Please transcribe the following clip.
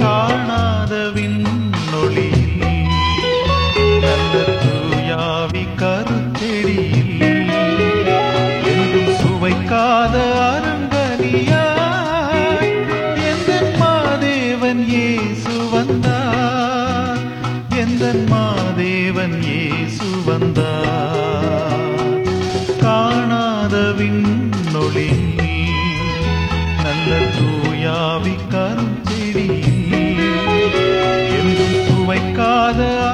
காணாத விண்ணொளியில் நல்ல தூயாவி கருத்தெடியில் என்றும் சுவைக்காத அருங்கனியாய் எந்த மாதேவன் இயேசு வந்தார்? எந்த மாதேவன் இயேசு வந்தார்? காணாத விண்ணொளி நல்ல தூயாவி கரும் the